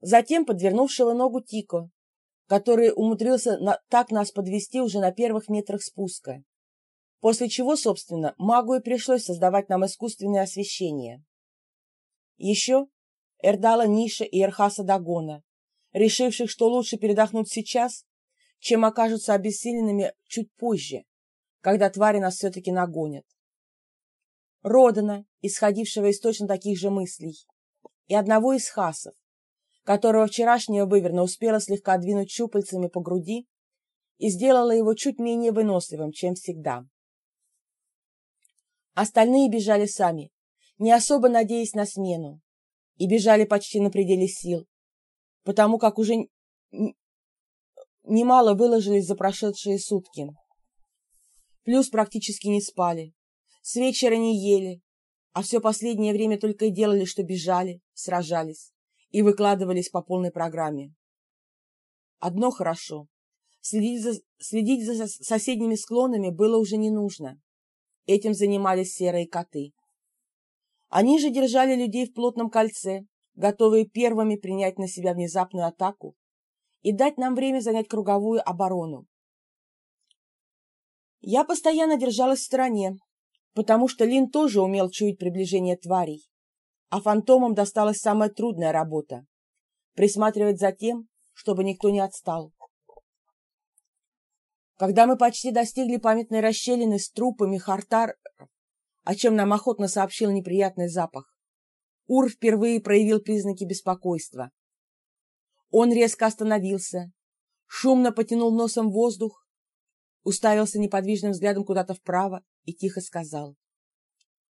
затем подвернувшего ногу Тико, который умудрился на, так нас подвести уже на первых метрах спуска, после чего, собственно, магу и пришлось создавать нам искусственное освещение. Еще Эрдала Ниша и Эрхаса Дагона, решивших, что лучше передохнуть сейчас, чем окажутся обессиленными чуть позже, когда твари нас все-таки нагонят. Родана, исходившего из точно таких же мыслей, и одного из хасов, которого вчерашняя выверна успела слегка двинуть щупальцами по груди и сделала его чуть менее выносливым, чем всегда. Остальные бежали сами, не особо надеясь на смену, и бежали почти на пределе сил, потому как уже немало выложились за прошедшие сутки. Плюс практически не спали, с вечера не ели, а все последнее время только и делали, что бежали, сражались и выкладывались по полной программе. Одно хорошо. Следить за, следить за соседними склонами было уже не нужно. Этим занимались серые коты. Они же держали людей в плотном кольце, готовые первыми принять на себя внезапную атаку и дать нам время занять круговую оборону. Я постоянно держалась в стороне, потому что Лин тоже умел чуять приближение тварей, а фантомам досталась самая трудная работа – присматривать за тем, чтобы никто не отстал. Когда мы почти достигли памятной расщелины с трупами Хартар, о чем нам охотно сообщил неприятный запах, Ур впервые проявил признаки беспокойства. Он резко остановился, шумно потянул носом воздух, уставился неподвижным взглядом куда-то вправо и тихо сказал.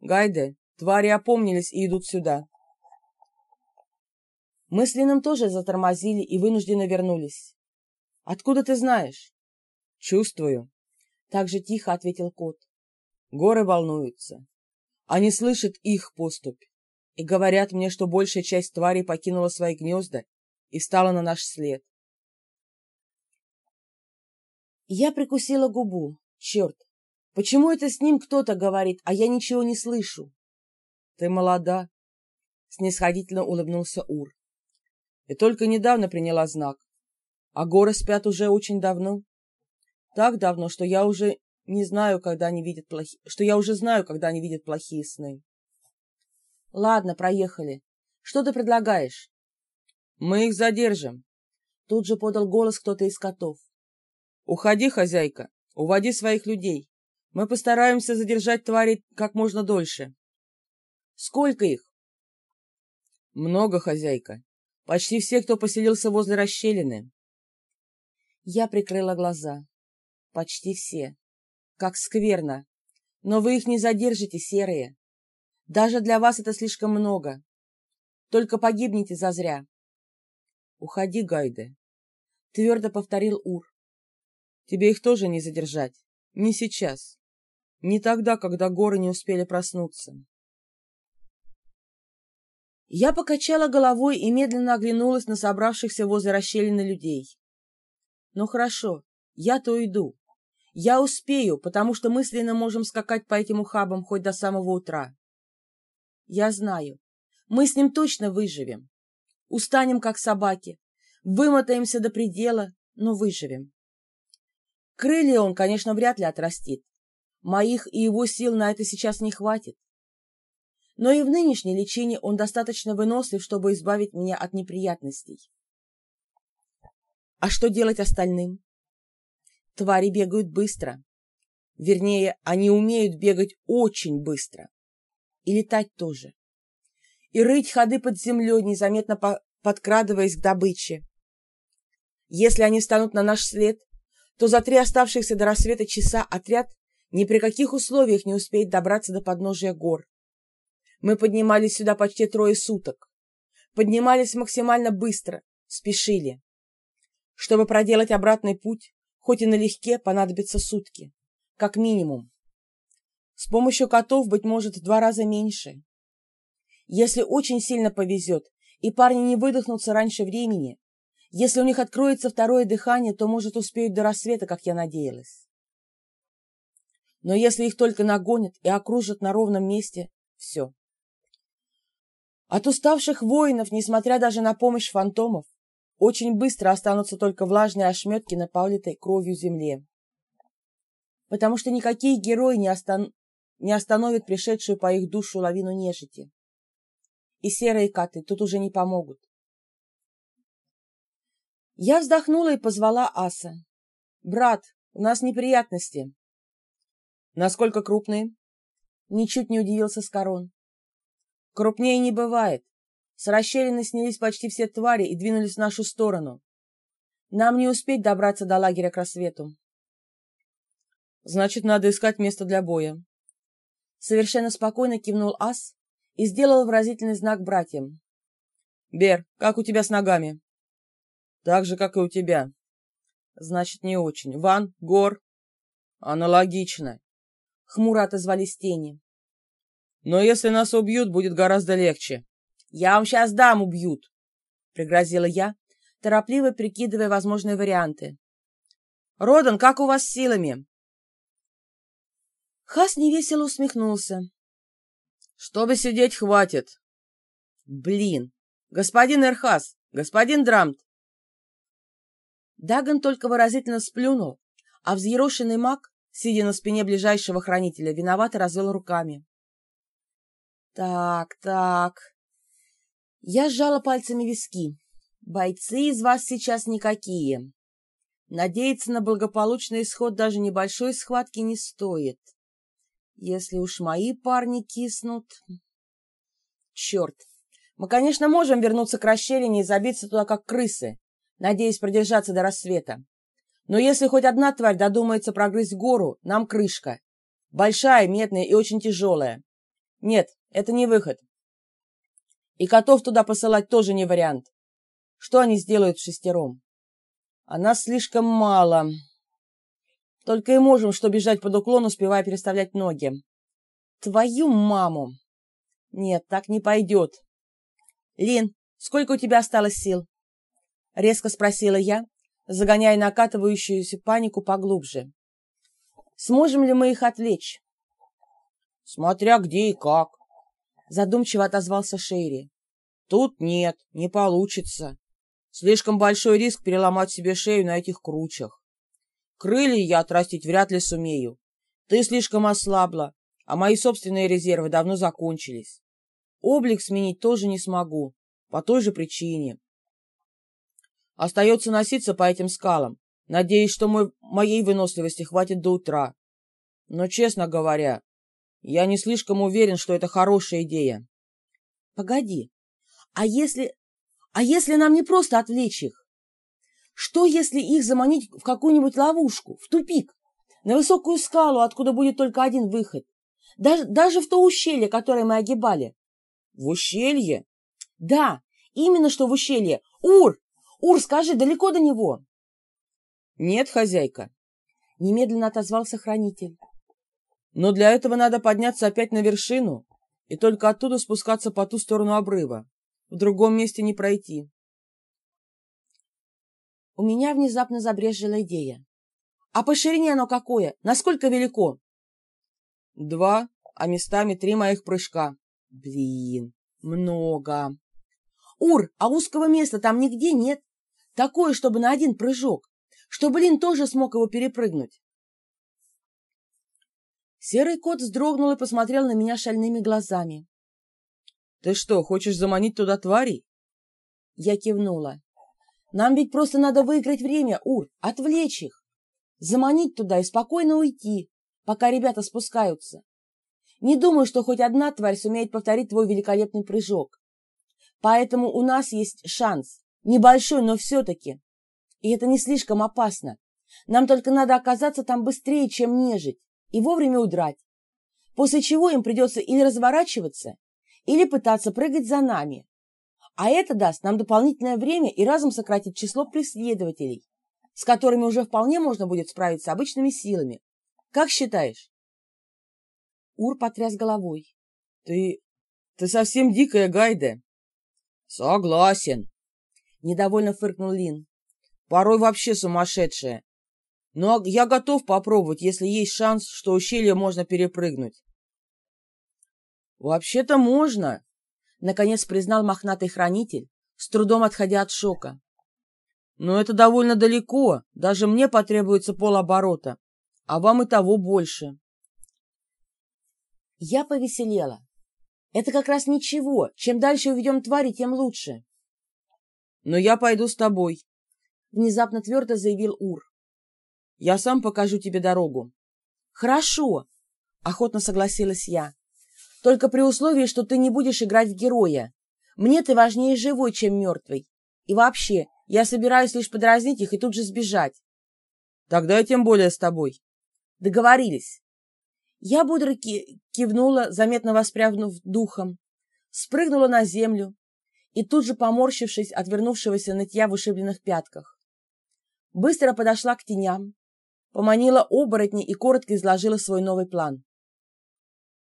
«Гайде, твари опомнились и идут сюда». Мы с Лином тоже затормозили и вынужденно вернулись. «Откуда ты знаешь?» «Чувствую», — так же тихо ответил кот. «Горы волнуются. Они слышат их поступь и говорят мне, что большая часть тварей покинула свои гнезда и стала на наш след. Я прикусила губу. Черт, почему это с ним кто-то говорит, а я ничего не слышу? Ты молода, снисходительно улыбнулся Ур. И только недавно приняла знак. А горы спят уже очень давно. Так давно, что я уже не знаю, когда они видят плохие, что я уже знаю, когда они видят плохие сны. Ладно, проехали. Что ты предлагаешь? Мы их задержим. Тут же подал голос кто-то из котов. Уходи, хозяйка, уводи своих людей. Мы постараемся задержать твари как можно дольше. Сколько их? Много, хозяйка. Почти все, кто поселился возле расщелины. Я прикрыла глаза. Почти все. Как скверно. Но вы их не задержите, серые. Даже для вас это слишком много. Только погибнете зазря. Уходи, Гайде. Твердо повторил Ур. Тебе их тоже не задержать. Не сейчас. Не тогда, когда горы не успели проснуться. Я покачала головой и медленно оглянулась на собравшихся возле расщелины людей. Ну хорошо, я-то уйду. Я успею, потому что мысленно можем скакать по этим ухабам хоть до самого утра. Я знаю, мы с ним точно выживем. Устанем, как собаки, вымотаемся до предела, но выживем. Крылья он, конечно, вряд ли отрастит. Моих и его сил на это сейчас не хватит. Но и в нынешней лечении он достаточно вынослив, чтобы избавить меня от неприятностей. А что делать остальным? Твари бегают быстро. Вернее, они умеют бегать очень быстро. И летать тоже. И рыть ходы под землей, незаметно подкрадываясь к добыче. Если они встанут на наш след, то за три оставшихся до рассвета часа отряд ни при каких условиях не успеет добраться до подножия гор. Мы поднимались сюда почти трое суток. Поднимались максимально быстро, спешили. Чтобы проделать обратный путь, хоть и налегке, понадобится сутки. Как минимум. С помощью котов, быть может, в два раза меньше. Если очень сильно повезет, и парни не выдохнутся раньше времени, если у них откроется второе дыхание, то, может, успеют до рассвета, как я надеялась. Но если их только нагонят и окружат на ровном месте, все. От уставших воинов, несмотря даже на помощь фантомов, очень быстро останутся только влажные ошметки на политой кровью земле. Потому что никакие герои не, остан... не остановят пришедшую по их душу лавину нежити. И серые коты тут уже не помогут. Я вздохнула и позвала Аса. «Брат, у нас неприятности». «Насколько крупные?» Ничуть не удивился Скорон. «Крупнее не бывает. С расщелины снялись почти все твари и двинулись в нашу сторону. Нам не успеть добраться до лагеря к рассвету. Значит, надо искать место для боя. Совершенно спокойно кивнул Ас и сделал выразительный знак братьям. Бер, как у тебя с ногами? Так же, как и у тебя. Значит, не очень. Ван, Гор? Аналогично. Хмуро отозвались тени. Но если нас убьют, будет гораздо легче. «Я вам сейчас дам, убьют!» — пригрозила я, торопливо прикидывая возможные варианты. «Родан, как у вас с силами?» Хас невесело усмехнулся. «Чтобы сидеть, хватит!» «Блин! Господин Эрхас! Господин Драмт!» Даган только выразительно сплюнул, а взъерошенный маг, сидя на спине ближайшего хранителя, виновато развел руками. «Так, так...» Я сжала пальцами виски. Бойцы из вас сейчас никакие. Надеяться на благополучный исход даже небольшой схватки не стоит. Если уж мои парни киснут... Черт! Мы, конечно, можем вернуться к расщелине и забиться туда, как крысы, надеясь продержаться до рассвета. Но если хоть одна тварь додумается прогрызть гору, нам крышка. Большая, медная и очень тяжелая. Нет, это не выход. И котов туда посылать тоже не вариант. Что они сделают в шестером? А нас слишком мало. Только и можем, что бежать под уклон, успевая переставлять ноги. Твою маму! Нет, так не пойдет. Лин, сколько у тебя осталось сил? Резко спросила я, загоняя накатывающуюся панику поглубже. Сможем ли мы их отвлечь? Смотря где и как задумчиво отозвался Шерри. Тут нет, не получится. Слишком большой риск переломать себе шею на этих кручах. Крылья я отрастить вряд ли сумею. Ты слишком ослабла, а мои собственные резервы давно закончились. Облик сменить тоже не смогу, по той же причине. Остается носиться по этим скалам, надеясь, что мой, моей выносливости хватит до утра. Но, честно говоря, я не слишком уверен, что это хорошая идея. Погоди, а если... А если нам не просто отвлечь их? Что, если их заманить в какую-нибудь ловушку, в тупик, на высокую скалу, откуда будет только один выход? Даже, даже в то ущелье, которое мы огибали. В ущелье? Да, именно что в ущелье. Ур! Ур, скажи, далеко до него? Нет, хозяйка. Немедленно отозвался хранитель. Но для этого надо подняться опять на вершину и только оттуда спускаться по ту сторону обрыва. В другом месте не пройти. У меня внезапно забрежила идея. А по ширине оно какое? Насколько велико? Два, а местами три моих прыжка. Блин, много. Ур, а узкого места там нигде нет. Такое, чтобы на один прыжок. Чтобы Лин тоже смог его перепрыгнуть. Серый кот вздрогнул и посмотрел на меня шальными глазами. «Ты что, хочешь заманить туда тварей?» Я кивнула. «Нам ведь просто надо выиграть время, Ур, отвлечь их, заманить туда и спокойно уйти, пока ребята спускаются. Не думаю, что хоть одна тварь сумеет повторить твой великолепный прыжок. Поэтому у нас есть шанс, небольшой, но все-таки. И это не слишком опасно. Нам только надо оказаться там быстрее, чем нежить и вовремя удрать, после чего им придется или разворачиваться, или пытаться прыгать за нами. А это даст нам дополнительное время и разом сократит число преследователей, с которыми уже вполне можно будет справиться обычными силами. Как считаешь? Ур потряс головой. Ты... ты совсем дикая, Гайде. Согласен. Недовольно фыркнул Лин. Порой вообще сумасшедшая. Но я готов попробовать, если есть шанс, что ущелье можно перепрыгнуть. Вообще-то можно. наконец признал мохнатый хранитель, с трудом отходя от шока. Но это довольно далеко, даже мне потребуется полоборота, а вам и того больше. Я повеселела. Это как раз ничего, чем дальше уведем твари, тем лучше. Но я пойду с тобой, — внезапно твердо заявил Ур. Я сам покажу тебе дорогу. Хорошо, — охотно согласилась я. Только при условии, что ты не будешь играть в героя. Мне ты важнее живой, чем мертвый. И вообще, я собираюсь лишь подразнить их и тут же сбежать. Тогда я тем более с тобой. Договорились. Я бодро кивнула, заметно воспрягнув духом, спрыгнула на землю и тут же, поморщившись от вернувшегося нытья в ушибленных пятках, быстро подошла к теням, поманила оборотни и коротко изложила свой новый план.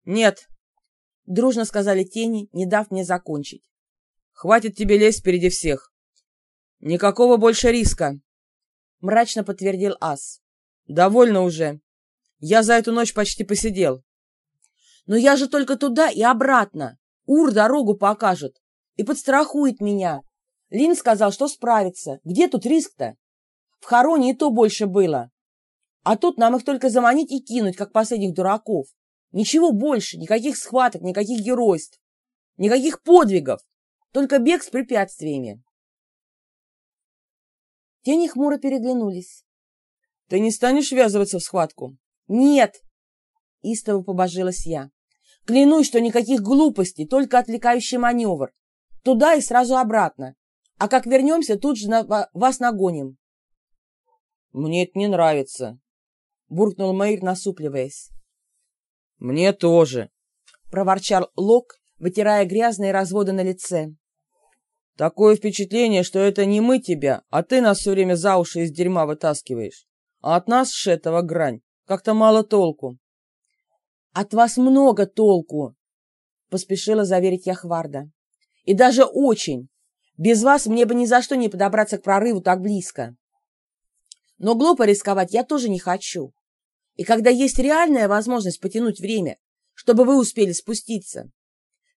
«Нет», — дружно сказали тени, не дав мне закончить. «Хватит тебе лезть впереди всех. «Никакого больше риска», — мрачно подтвердил Ас. «Довольно уже. Я за эту ночь почти посидел». «Но я же только туда и обратно. Ур дорогу покажет и подстрахует меня. Лин сказал, что справится. Где тут риск-то? В хороне и то больше было. А тут нам их только заманить и кинуть, как последних дураков. Ничего больше, никаких схваток, никаких геройств, никаких подвигов, только бег с препятствиями. Тени хмуро переглянулись. — Ты не станешь ввязываться в схватку? — Нет! — истово побожилась я. — Клянусь, что никаких глупостей, только отвлекающий маневр. Туда и сразу обратно. А как вернемся, тут же на, вас нагоним. — Мне это не нравится, — буркнул Мэйр, насупливаясь. — Мне тоже, — проворчал Лок, вытирая грязные разводы на лице. Такое впечатление, что это не мы тебя, а ты нас все время за уши из дерьма вытаскиваешь. А от нас, шетова грань, как-то мало толку. — От вас много толку, — поспешила заверить я Хварда. — И даже очень. Без вас мне бы ни за что не подобраться к прорыву так близко. Но глупо рисковать я тоже не хочу. И когда есть реальная возможность потянуть время, чтобы вы успели спуститься,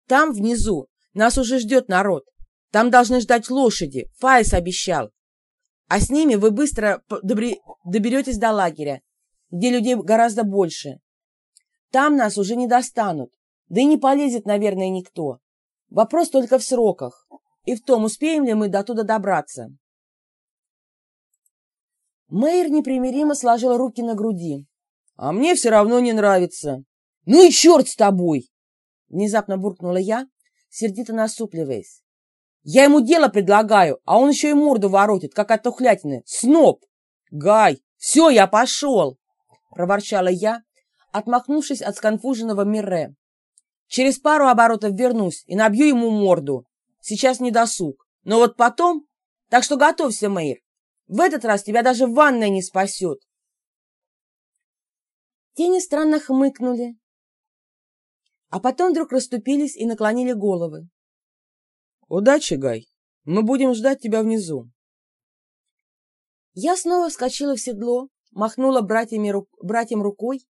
там, внизу, нас уже ждет народ, там должны ждать лошади, Фаис обещал. А с ними вы быстро доберетесь до лагеря, где людей гораздо больше. Там нас уже не достанут, да и не полезет, наверное, никто. Вопрос только в сроках и в том, успеем ли мы до туда добраться. Мэйр непримиримо сложил руки на груди. «А мне все равно не нравится». «Ну и черт с тобой!» Внезапно буркнула я, сердито насупливаясь. Я ему дело предлагаю, а он еще и морду воротит, как от тухлятины. Сноб! Гай, все, я пошел!» Проворчала я, отмахнувшись от сконфуженного Мирре. «Через пару оборотов вернусь и набью ему морду. Сейчас не досуг. Но вот потом... Так что готовься, Мэйр. В этот раз тебя даже ванная не спасет!» Тени странно хмыкнули, а потом вдруг расступились и наклонили головы. «Удачи, Гай! Мы будем ждать тебя внизу!» Я снова вскочила в седло, махнула братьями, братьям рукой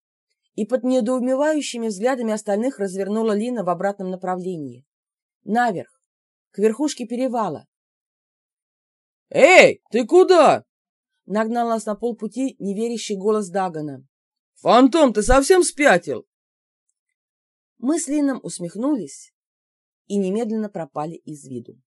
и под недоумевающими взглядами остальных развернула Лина в обратном направлении. Наверх, к верхушке перевала. «Эй, ты куда?» — нагнал нас на полпути неверящий голос Дагана. «Фантом, ты совсем спятил?» Мы с Лином усмехнулись и немедленно пропали из виду.